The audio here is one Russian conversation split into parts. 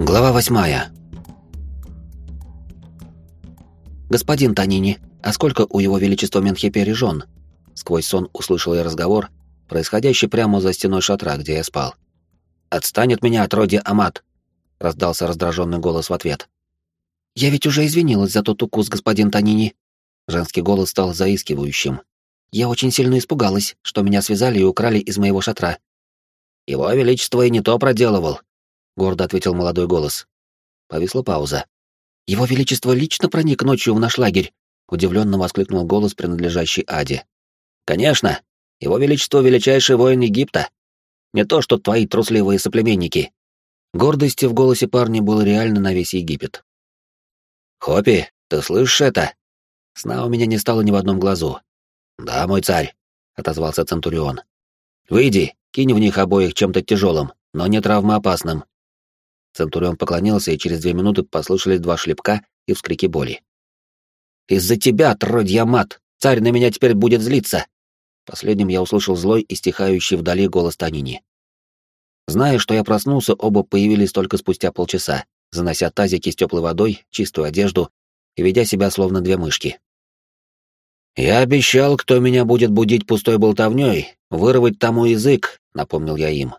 Глава восьмая. «Господин Танини, а сколько у его величества Менхепери жен?» Сквозь сон услышал я разговор, происходящий прямо за стеной шатра, где я спал. «Отстань от меня, отродье Амат!» — раздался раздраженный голос в ответ. «Я ведь уже извинилась за тот укус, господин Танини». Женский голос стал заискивающим. «Я очень сильно испугалась, что меня связали и украли из моего шатра». «Его величество и не то проделывал», — гордо ответил молодой голос. Повисла пауза. «Его величество лично проник ночью в наш лагерь», — удивленно воскликнул голос, принадлежащий Аде. «Конечно, его величество — величайший воин Египта. Не то, что твои трусливые соплеменники». Гордости в голосе парня было реально на весь Египет. «Хопи, ты слышишь это?» Сна у меня не стало ни в одном глазу. «Да, мой царь», — отозвался Центурион. «Выйди, кинь в них обоих чем-то тяжелым, но не травмоопасным». Центурион поклонился, и через две минуты послышались два шлепка и вскрики боли. «Из-за тебя, тродья мат! Царь на меня теперь будет злиться!» Последним я услышал злой и стихающий вдали голос Танини. Зная, что я проснулся, оба появились только спустя полчаса, занося тазики с теплой водой, чистую одежду и ведя себя словно две мышки. «Я обещал, кто меня будет будить пустой болтовней, вырвать тому язык», — напомнил я им.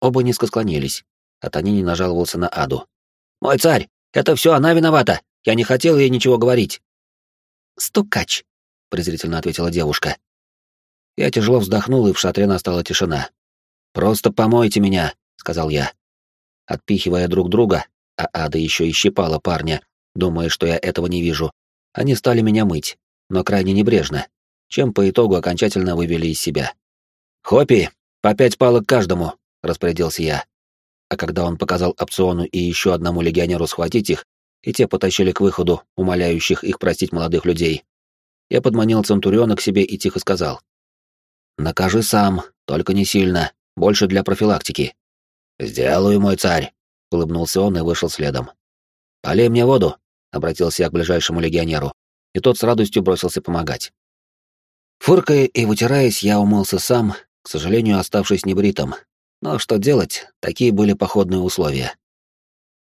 Оба низко склонились, а Танини нажаловался на Аду. «Мой царь, это все она виновата! Я не хотел ей ничего говорить!» «Стукач!» — презрительно ответила девушка. Я тяжело вздохнул, и в шатре настала тишина. «Просто помойте меня», — сказал я. Отпихивая друг друга, а Ада еще и щипала парня, думая, что я этого не вижу, они стали меня мыть, но крайне небрежно, чем по итогу окончательно вывели из себя. «Хоппи, по пять палок каждому», — распорядился я. А когда он показал опциону и еще одному легионеру схватить их, и те потащили к выходу, умоляющих их простить молодых людей, я подманил Центуриона к себе и тихо сказал. «Накажи сам, только не сильно, больше для профилактики». «Сделаю, мой царь», — улыбнулся он и вышел следом. «Полей мне воду», — обратился я к ближайшему легионеру, и тот с радостью бросился помогать. Фыркая и вытираясь, я умылся сам, к сожалению, оставшись небритым. Но что делать, такие были походные условия.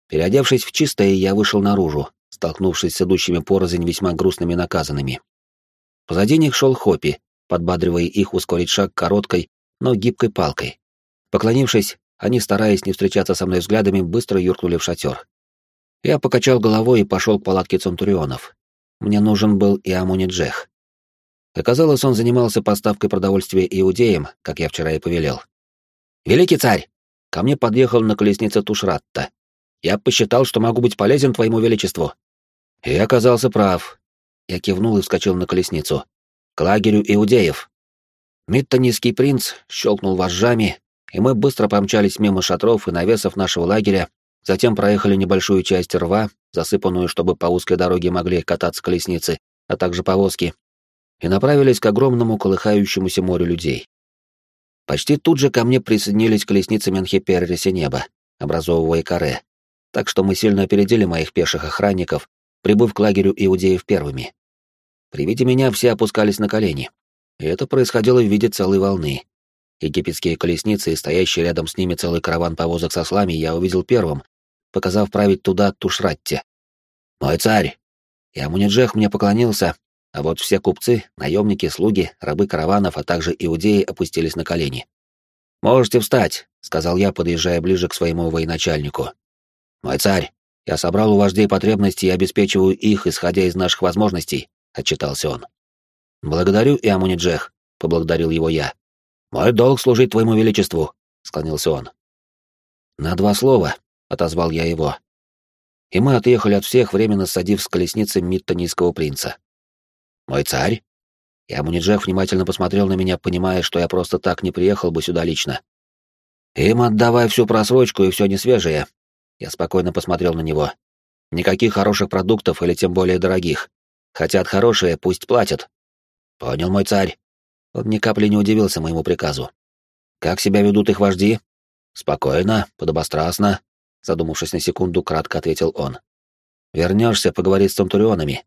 Переодевшись в чистое, я вышел наружу, столкнувшись с идущими порознь весьма грустными наказанными. Позади них шел Хоппи, подбадривая их ускорить шаг короткой, но гибкой палкой. Поклонившись, они, стараясь не встречаться со мной взглядами, быстро юркнули в шатер. Я покачал головой и пошел к палатке Центурионов. Мне нужен был и Амуниджех. Оказалось, он занимался поставкой продовольствия иудеям, как я вчера и повелел. «Великий царь!» Ко мне подъехал на колеснице Тушратта. «Я посчитал, что могу быть полезен твоему величеству». И оказался прав. Я кивнул и вскочил на колесницу к лагерю иудеев. Миттонийский принц щелкнул вожжами, и мы быстро помчались мимо шатров и навесов нашего лагеря, затем проехали небольшую часть рва, засыпанную, чтобы по узкой дороге могли кататься колесницы, а также повозки, и направились к огромному колыхающемуся морю людей. Почти тут же ко мне присоединились колесницы Менхеперриси неба, образовывая каре, так что мы сильно опередили моих пеших охранников, прибыв к лагерю иудеев первыми. При виде меня все опускались на колени. И это происходило в виде целой волны. Египетские колесницы и стоящий рядом с ними целый караван повозок со слами я увидел первым, показав править туда Тушратте. «Мой царь!» И Амуниджех мне поклонился, а вот все купцы, наемники, слуги, рабы караванов, а также иудеи опустились на колени. «Можете встать», — сказал я, подъезжая ближе к своему военачальнику. «Мой царь, я собрал у вождей потребности и обеспечиваю их, исходя из наших возможностей отчитался он. «Благодарю, Иамуни Джех», — поблагодарил его я. «Мой долг служить твоему величеству», — склонился он. «На два слова», — отозвал я его. И мы отъехали от всех, временно садив с колесницы Миттонийского принца. «Мой царь?» Иамуни Джех внимательно посмотрел на меня, понимая, что я просто так не приехал бы сюда лично. «Им отдавай всю просрочку и все несвежее». Я спокойно посмотрел на него. «Никаких хороших продуктов или тем более дорогих. Хотят хорошие, пусть платят. Понял, мой царь. Он ни капли не удивился моему приказу. Как себя ведут их вожди? Спокойно, подобострастно, задумавшись на секунду, кратко ответил он. Вернешься, поговори с центурионами.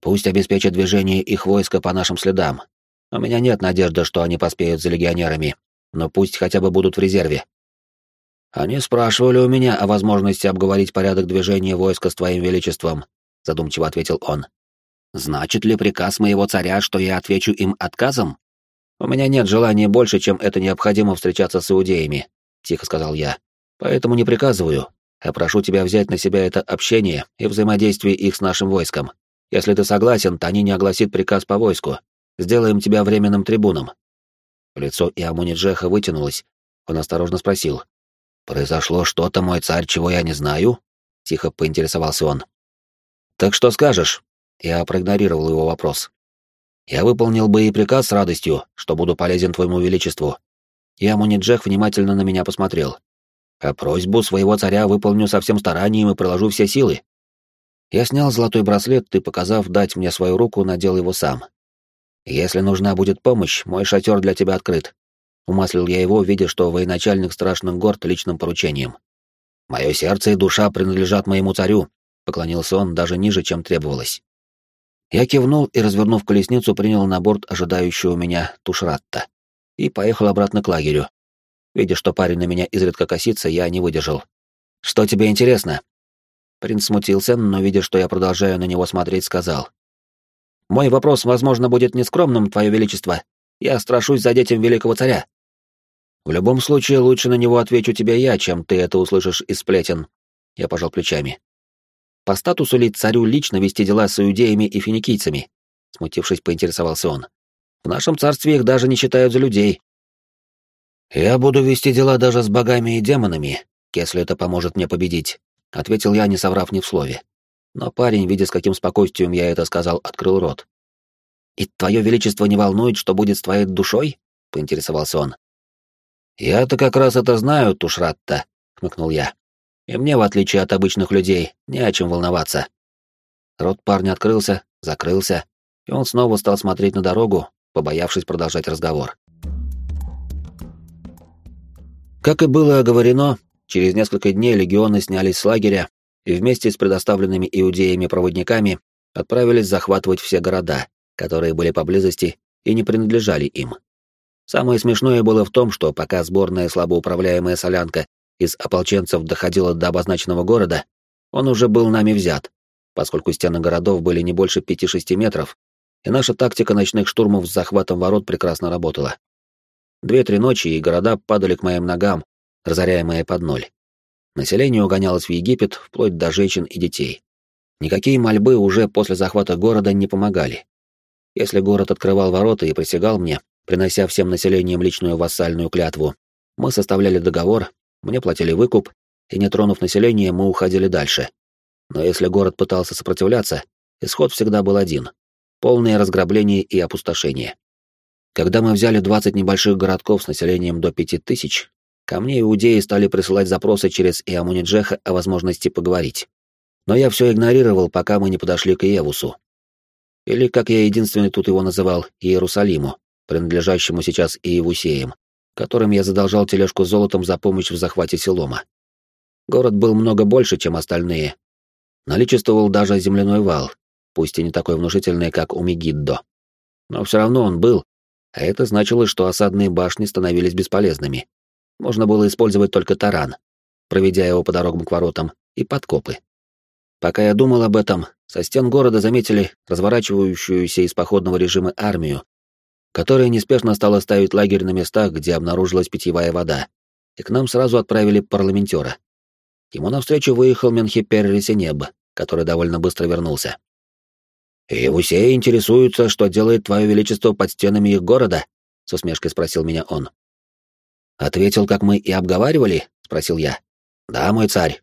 Пусть обеспечат движение их войска по нашим следам. У меня нет надежды, что они поспеют за легионерами, но пусть хотя бы будут в резерве. Они спрашивали у меня о возможности обговорить порядок движения войска с твоим величеством, задумчиво ответил он. Значит ли приказ моего царя, что я отвечу им отказом? У меня нет желания больше, чем это необходимо встречаться с иудеями, тихо сказал я. Поэтому не приказываю, а прошу тебя взять на себя это общение и взаимодействие их с нашим войском. Если ты согласен, не огласит приказ по войску. Сделаем тебя временным трибуном. Лицо Иамуни Джеха вытянулось. Он осторожно спросил. «Произошло что-то, мой царь, чего я не знаю?» Тихо поинтересовался он. «Так что скажешь?» Я проигнорировал его вопрос. «Я выполнил бы и приказ с радостью, что буду полезен твоему величеству». Иамуни Джех внимательно на меня посмотрел. «А просьбу своего царя выполню со всем старанием и приложу все силы». Я снял золотой браслет и, показав дать мне свою руку, надел его сам. «Если нужна будет помощь, мой шатер для тебя открыт. Умаслил я его, видя, что военачальник страшных горд личным поручением. «Мое сердце и душа принадлежат моему царю», — поклонился он даже ниже, чем требовалось. Я кивнул и, развернув колесницу, принял на борт ожидающего меня Тушратта и поехал обратно к лагерю. Видя, что парень на меня изредка косится, я не выдержал. «Что тебе интересно?» Принц смутился, но, видя, что я продолжаю на него смотреть, сказал. «Мой вопрос, возможно, будет нескромным, Твое Величество. Я страшусь за детям великого царя. В любом случае, лучше на него отвечу тебе я, чем ты это услышишь из сплетен. Я пожал плечами. По статусу ли царю лично вести дела с иудеями и финикийцами? Смутившись, поинтересовался он. В нашем царстве их даже не считают за людей. Я буду вести дела даже с богами и демонами, если это поможет мне победить, ответил я, не соврав ни в слове. Но парень, видя, с каким спокойствием я это сказал, открыл рот. «И твое величество не волнует, что будет с твоей душой?» — поинтересовался он. «Я-то как раз это знаю, Тушратта», — хмыкнул я. «И мне, в отличие от обычных людей, не о чем волноваться». Рот парня открылся, закрылся, и он снова стал смотреть на дорогу, побоявшись продолжать разговор. Как и было оговорено, через несколько дней легионы снялись с лагеря и вместе с предоставленными иудеями-проводниками отправились захватывать все города, которые были поблизости и не принадлежали им. Самое смешное было в том, что пока сборная слабоуправляемая солянка из ополченцев доходила до обозначенного города, он уже был нами взят, поскольку стены городов были не больше 5-6 метров, и наша тактика ночных штурмов с захватом ворот прекрасно работала. Две-три ночи, и города падали к моим ногам, разоряемые под ноль. Население угонялось в Египет, вплоть до женщин и детей. Никакие мольбы уже после захвата города не помогали. Если город открывал ворота и присягал мне, принося всем населением личную вассальную клятву. Мы составляли договор, мне платили выкуп, и не тронув население, мы уходили дальше. Но если город пытался сопротивляться, исход всегда был один — полное разграбление и опустошение. Когда мы взяли 20 небольших городков с населением до 5000, ко мне иудеи стали присылать запросы через Иамуниджеха о возможности поговорить. Но я все игнорировал, пока мы не подошли к Иевусу. Или, как я единственный тут его называл, Иерусалиму, принадлежащему сейчас Иевусеям, которым я задолжал тележку золотом за помощь в захвате Селома. Город был много больше, чем остальные. Наличествовал даже земляной вал, пусть и не такой внушительный, как у Мегиддо. Но все равно он был, а это значило, что осадные башни становились бесполезными. Можно было использовать только таран, проведя его по дорогам к воротам, и подкопы. Пока я думал об этом, со стен города заметили разворачивающуюся из походного режима армию которая неспешно стала ставить лагерь на местах, где обнаружилась питьевая вода, и к нам сразу отправили парламентера. Ему навстречу выехал Менхипер Ресенеб, который довольно быстро вернулся. «И все интересуются, что делает Твое Величество под стенами их города?» — с усмешкой спросил меня он. «Ответил, как мы и обговаривали?» — спросил я. «Да, мой царь».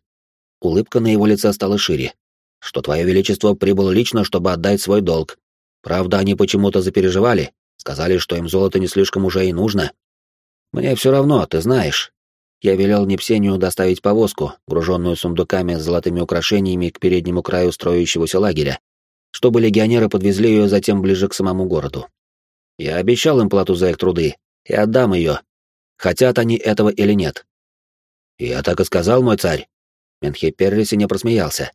Улыбка на его лице стала шире. «Что Твое Величество прибыл лично, чтобы отдать свой долг. Правда, они почему-то запереживали, Сказали, что им золото не слишком уже и нужно. Мне все равно, ты знаешь. Я велел Непсению доставить повозку, груженную сундуками с золотыми украшениями к переднему краю строящегося лагеря, чтобы легионеры подвезли ее затем ближе к самому городу. Я обещал им плату за их труды и отдам ее, хотят они этого или нет. Я так и сказал, мой царь. Менхе Перриси не просмеялся.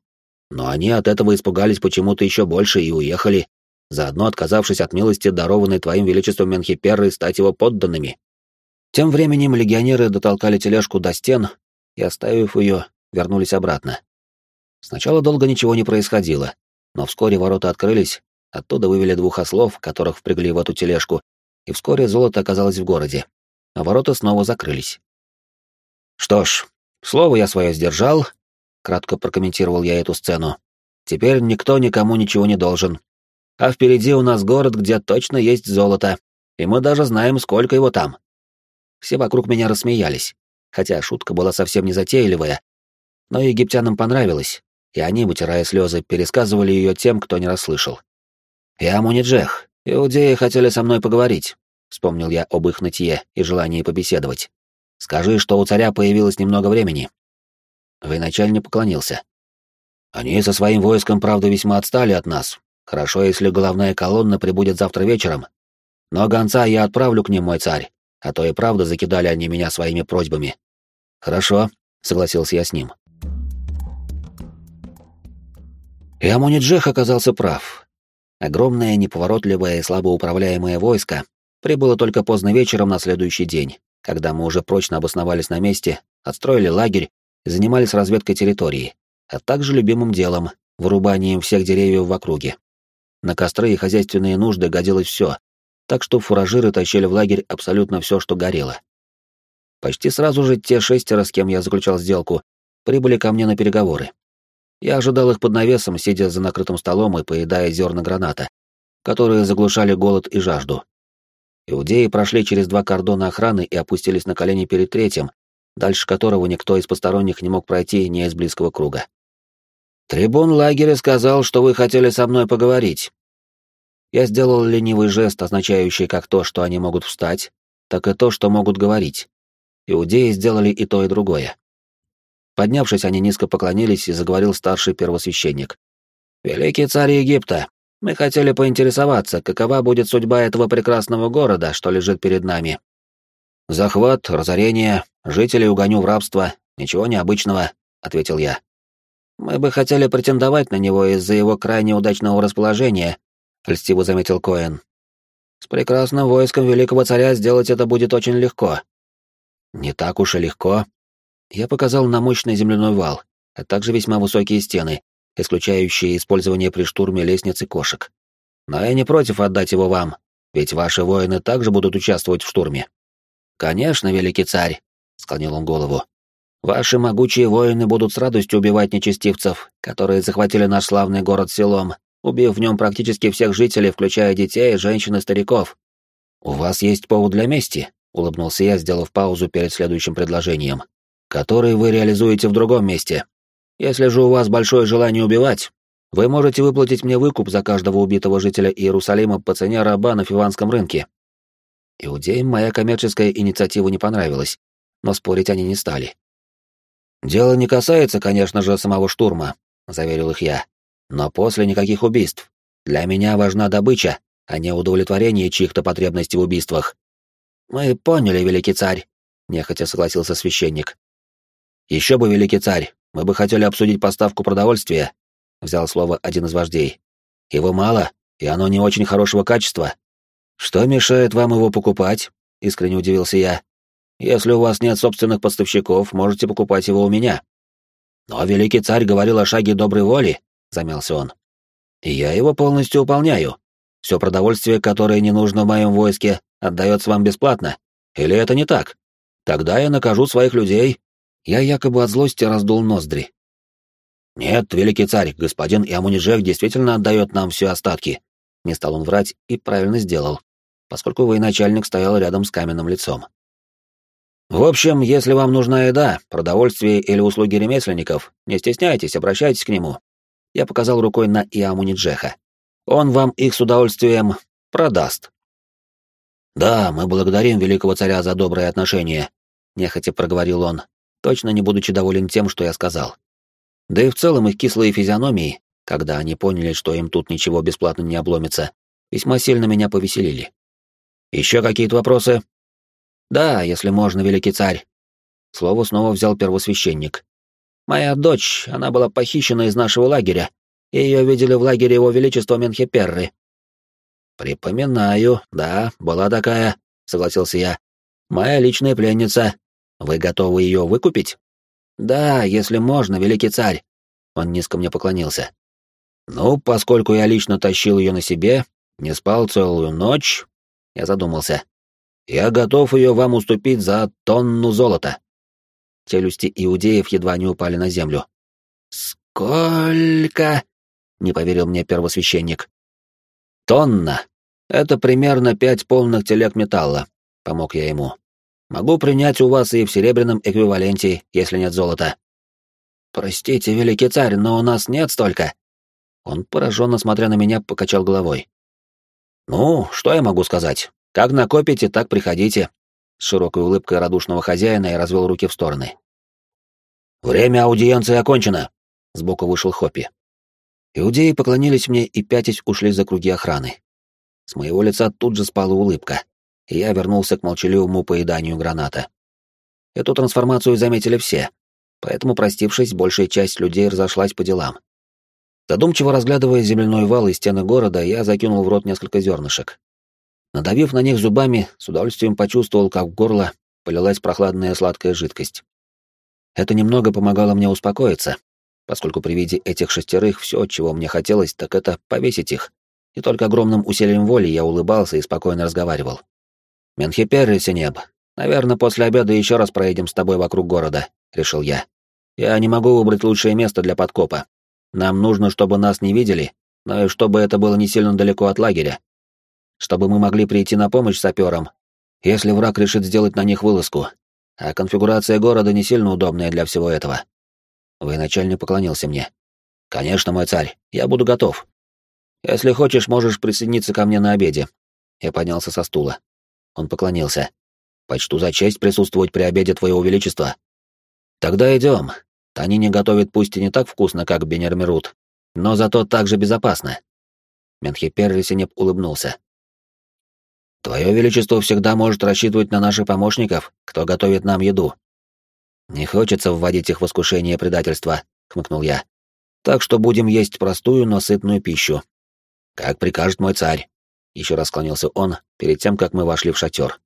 Но они от этого испугались почему-то еще больше и уехали, заодно отказавшись от милости, дарованной твоим величеством Менхиперры, стать его подданными. Тем временем легионеры дотолкали тележку до стен, и, оставив ее, вернулись обратно. Сначала долго ничего не происходило, но вскоре ворота открылись, оттуда вывели двух ослов, которых впрягли в эту тележку, и вскоре золото оказалось в городе, а ворота снова закрылись. «Что ж, слово я свое сдержал», — кратко прокомментировал я эту сцену. «Теперь никто никому ничего не должен. А впереди у нас город, где точно есть золото, и мы даже знаем, сколько его там». Все вокруг меня рассмеялись, хотя шутка была совсем не затейливая, но египтянам понравилось, и они, вытирая слезы, пересказывали ее тем, кто не расслышал. «Я Муниджех. Иудеи хотели со мной поговорить», — вспомнил я об их нытье и желании побеседовать. «Скажи, что у царя появилось немного времени». Военачальник поклонился. «Они со своим войском, правда, весьма отстали от нас. Хорошо, если головная колонна прибудет завтра вечером. Но гонца я отправлю к ним, мой царь, а то и правда закидали они меня своими просьбами». «Хорошо», — согласился я с ним. И Амуниджех оказался прав. Огромное, неповоротливое и слабо управляемое войско прибыло только поздно вечером на следующий день, когда мы уже прочно обосновались на месте, отстроили лагерь и занимались разведкой территории, а также любимым делом — вырубанием всех деревьев в округе. На костры и хозяйственные нужды годилось все, так что фуражиры тащили в лагерь абсолютно все, что горело. Почти сразу же те шестеро, с кем я заключал сделку, прибыли ко мне на переговоры. Я ожидал их под навесом, сидя за накрытым столом и поедая зерна граната, которые заглушали голод и жажду. Иудеи прошли через два кордона охраны и опустились на колени перед третьим, дальше которого никто из посторонних не мог пройти не из близкого круга. «Трибун лагеря сказал, что вы хотели со мной поговорить». Я сделал ленивый жест, означающий как то, что они могут встать, так и то, что могут говорить. Иудеи сделали и то, и другое. Поднявшись, они низко поклонились, и заговорил старший первосвященник. «Великий царь Египта, мы хотели поинтересоваться, какова будет судьба этого прекрасного города, что лежит перед нами. Захват, разорение, жителей угоню в рабство, ничего необычного», — ответил я. «Мы бы хотели претендовать на него из-за его крайне удачного расположения», — льстиво заметил Коэн. «С прекрасным войском великого царя сделать это будет очень легко». «Не так уж и легко», я показал на мощный земляной вал, а также весьма высокие стены, исключающие использование при штурме лестниц и кошек. Но я не против отдать его вам, ведь ваши воины также будут участвовать в штурме. Конечно, великий царь, склонил он голову. Ваши могучие воины будут с радостью убивать нечестивцев, которые захватили наш славный город селом, убив в нем практически всех жителей, включая детей, женщин и стариков. У вас есть повод для мести, улыбнулся я, сделав паузу перед следующим предложением который вы реализуете в другом месте. Если же у вас большое желание убивать, вы можете выплатить мне выкуп за каждого убитого жителя Иерусалима по цене раба на фиванском рынке. Иудеям моя коммерческая инициатива не понравилась, но спорить они не стали. «Дело не касается, конечно же, самого штурма», — заверил их я. «Но после никаких убийств. Для меня важна добыча, а не удовлетворение чьих-то потребностей в убийствах». «Мы поняли, великий царь», — нехотя согласился священник. Еще бы, великий царь, мы бы хотели обсудить поставку продовольствия, взял слово один из вождей. Его мало, и оно не очень хорошего качества. Что мешает вам его покупать? искренне удивился я. Если у вас нет собственных поставщиков, можете покупать его у меня. Но великий царь говорил о шаге доброй воли, замялся он. И я его полностью выполняю. Все продовольствие, которое не нужно в моем войске, отдается вам бесплатно. Или это не так? Тогда я накажу своих людей я якобы от злости раздул ноздри. «Нет, великий царь, господин Иамунижек действительно отдает нам все остатки». Не стал он врать и правильно сделал, поскольку военачальник стоял рядом с каменным лицом. «В общем, если вам нужна еда, продовольствие или услуги ремесленников, не стесняйтесь, обращайтесь к нему». Я показал рукой на Иамуниджеха. «Он вам их с удовольствием продаст». «Да, мы благодарим великого царя за добрые отношения», — нехотя проговорил он, точно не будучи доволен тем, что я сказал. Да и в целом их кислые физиономии, когда они поняли, что им тут ничего бесплатно не обломится, весьма сильно меня повеселили. Еще какие-то вопросы? Да, если можно, великий царь. Слово снова взял первосвященник. Моя дочь, она была похищена из нашего лагеря, и ее видели в лагере его величества Менхеперры. Припоминаю, да, была такая, согласился я. Моя личная пленница, вы готовы ее выкупить? Да, если можно, великий царь. Он низко мне поклонился. Ну, поскольку я лично тащил ее на себе, не спал целую ночь, я задумался. Я готов ее вам уступить за тонну золота. Челюсти иудеев едва не упали на землю. Сколько? Не поверил мне первосвященник. Тонна. Это примерно пять полных телег металла, помог я ему. Могу принять у вас и в серебряном эквиваленте, если нет золота. Простите, великий царь, но у нас нет столько. Он, пораженно смотря на меня, покачал головой. «Ну, что я могу сказать? Как накопите, так приходите». С широкой улыбкой радушного хозяина я развел руки в стороны. «Время аудиенции окончено!» — сбоку вышел Хоппи. Иудеи поклонились мне и пятясь ушли за круги охраны. С моего лица тут же спала улыбка, и я вернулся к молчаливому поеданию граната. Эту трансформацию заметили все, поэтому, простившись, большая часть людей разошлась по делам. Задумчиво разглядывая земляной вал и стены города, я закинул в рот несколько зернышек. Надавив на них зубами, с удовольствием почувствовал, как в горло полилась прохладная сладкая жидкость. Это немного помогало мне успокоиться, поскольку при виде этих шестерых все, чего мне хотелось, так это повесить их. И только огромным усилием воли я улыбался и спокойно разговаривал. «Менхипер, Синеб, наверное, после обеда еще раз проедем с тобой вокруг города», — решил я. «Я не могу выбрать лучшее место для подкопа, нам нужно, чтобы нас не видели, но и чтобы это было не сильно далеко от лагеря. Чтобы мы могли прийти на помощь саперам, если враг решит сделать на них вылазку. А конфигурация города не сильно удобная для всего этого. Военачальник поклонился мне. «Конечно, мой царь, я буду готов. Если хочешь, можешь присоединиться ко мне на обеде». Я поднялся со стула. Он поклонился. «Почту за честь присутствовать при обеде Твоего Величества». «Тогда идем. Танини готовит пусть и не так вкусно, как Бенермерут, но зато так же безопасно. Менхипер Ресенеп улыбнулся. «Твое Величество всегда может рассчитывать на наших помощников, кто готовит нам еду». «Не хочется вводить их в искушение предательства», — хмыкнул я. «Так что будем есть простую, но сытную пищу». «Как прикажет мой царь», — еще раз склонился он перед тем, как мы вошли в шатер.